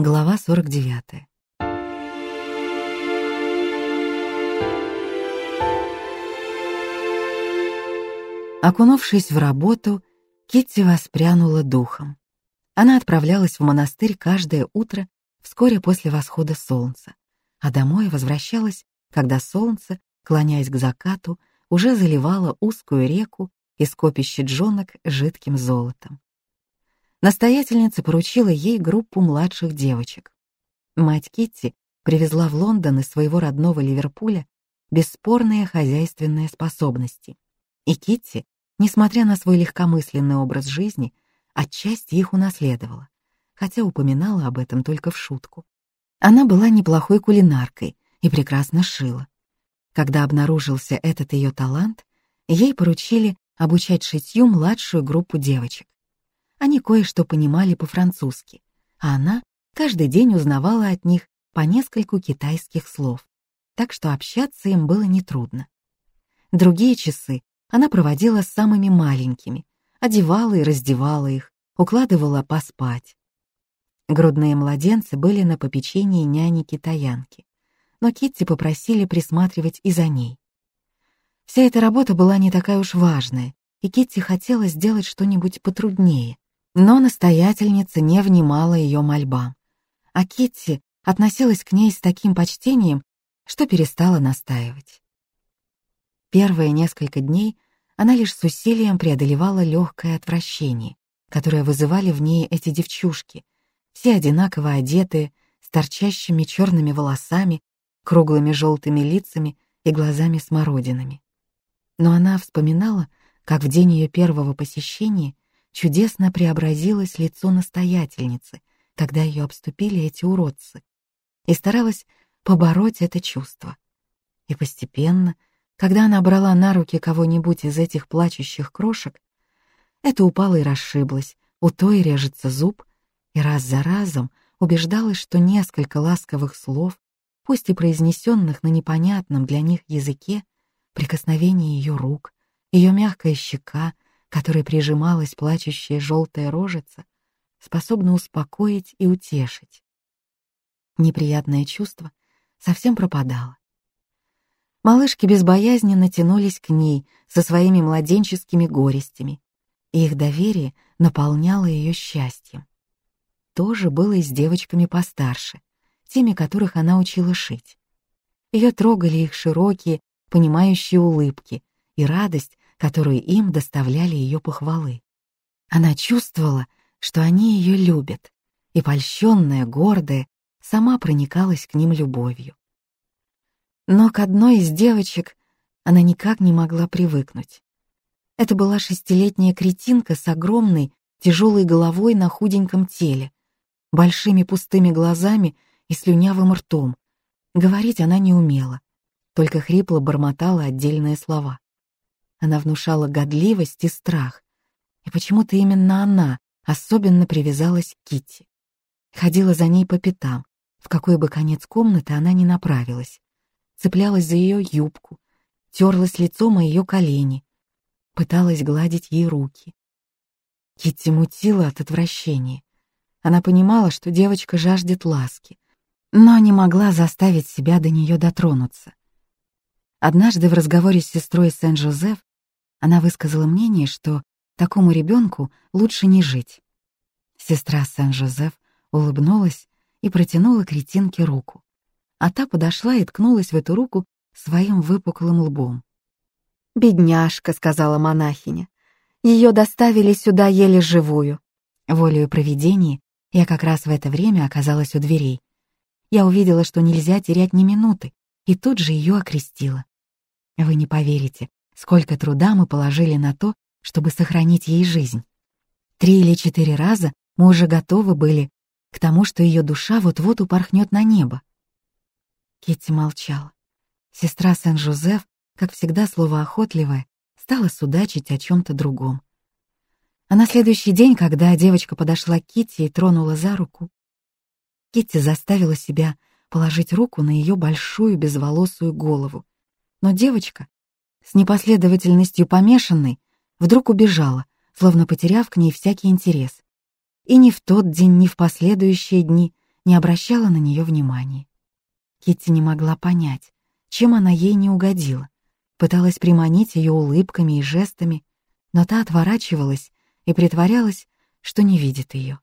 Глава 49. Окунувшись в работу, Китти воспрянула духом. Она отправлялась в монастырь каждое утро вскоре после восхода солнца, а домой возвращалась, когда солнце, клоняясь к закату, уже заливало узкую реку и скопище джонок жидким золотом. Настоятельница поручила ей группу младших девочек. Мать Китти привезла в Лондон из своего родного Ливерпуля бесспорные хозяйственные способности. И Китти, несмотря на свой легкомысленный образ жизни, отчасти их унаследовала, хотя упоминала об этом только в шутку. Она была неплохой кулинаркой и прекрасно шила. Когда обнаружился этот ее талант, ей поручили обучать шитью младшую группу девочек. Они кое-что понимали по-французски, а она каждый день узнавала от них по нескольку китайских слов, так что общаться им было нетрудно. Другие часы она проводила с самыми маленькими, одевала и раздевала их, укладывала поспать. Грудные младенцы были на попечении няни-китаянки, но Китти попросили присматривать и за ней. Вся эта работа была не такая уж важная, и Китти хотела сделать что-нибудь потруднее, но настоятельница не внимала ее мольбам, а Китти относилась к ней с таким почтением, что перестала настаивать. Первые несколько дней она лишь с усилием преодолевала легкое отвращение, которое вызывали в ней эти девчушки, все одинаково одетые, с торчащими черными волосами, круглыми желтыми лицами и глазами-смородинами. Но она вспоминала, как в день ее первого посещения чудесно преобразилось лицо настоятельницы, когда ее обступили эти уродцы, и старалась побороть это чувство. И постепенно, когда она брала на руки кого-нибудь из этих плачущих крошек, это упало и расшиблось, у той режется зуб, и раз за разом убеждалась, что несколько ласковых слов, пусть и произнесенных на непонятном для них языке, прикосновение ее рук, ее мягкая щека — которой прижималась плачущая желтая рожица, способна успокоить и утешить. Неприятное чувство совсем пропадало. Малышки безбоязненно тянулись к ней со своими младенческими горестями, и их доверие наполняло ее счастьем. То же было и с девочками постарше, теми, которых она учила шить. Ее трогали их широкие, понимающие улыбки и радость которую им доставляли ее похвалы. Она чувствовала, что они ее любят, и, польщенная, гордая, сама проникалась к ним любовью. Но к одной из девочек она никак не могла привыкнуть. Это была шестилетняя кретинка с огромной, тяжелой головой на худеньком теле, большими пустыми глазами и слюнявым ртом. Говорить она не умела, только хрипло бормотала отдельные слова. Она внушала годливость и страх. И почему-то именно она особенно привязалась к Китти. Ходила за ней по пятам, в какой бы конец комнаты она ни направилась. Цеплялась за ее юбку, терлась лицом о ее колени, пыталась гладить ей руки. Китти мутила от отвращения. Она понимала, что девочка жаждет ласки, но не могла заставить себя до нее дотронуться. Однажды в разговоре с сестрой Сен-Жозеф она высказала мнение, что такому ребенку лучше не жить. Сестра Сен-Жозеф улыбнулась и протянула кретинке руку, а та подошла и ткнулась в эту руку своим выпуклым лбом. «Бедняжка», — сказала монахиня, — «ее доставили сюда еле живую». Волею провидения я как раз в это время оказалась у дверей. Я увидела, что нельзя терять ни минуты, и тут же ее окрестила. Вы не поверите, сколько труда мы положили на то, чтобы сохранить ей жизнь. Три или четыре раза мы уже готовы были к тому, что ее душа вот-вот упорхнет на небо. Китти молчала. Сестра Сен-Жозеф, как всегда словоохотливая, стала судачить о чем-то другом. А на следующий день, когда девочка подошла к Китти и тронула за руку, Китти заставила себя положить руку на ее большую безволосую голову. Но девочка, с непоследовательностью помешанной, вдруг убежала, словно потеряв к ней всякий интерес. И ни в тот день, ни в последующие дни не обращала на нее внимания. Китти не могла понять, чем она ей не угодила. Пыталась приманить ее улыбками и жестами, но та отворачивалась и притворялась, что не видит ее.